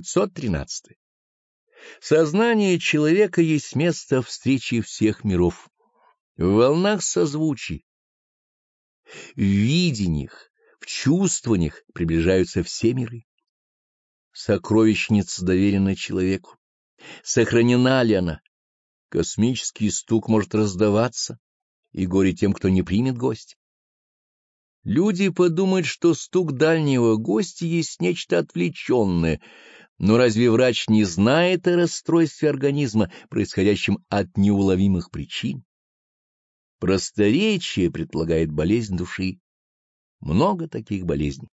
513. Сознание человека есть место встречи всех миров, в волнах созвучий. В видениях, в чувствованиях приближаются все миры. Сокровищница доверена человеку. Сохранена ли она? Космический стук может раздаваться, и горе тем, кто не примет гость. Люди подумают, что стук дальнего гостя есть нечто отвлеченное, но разве врач не знает о расстройстве организма, происходящем от неуловимых причин? Просторечие предполагает болезнь души. Много таких болезней.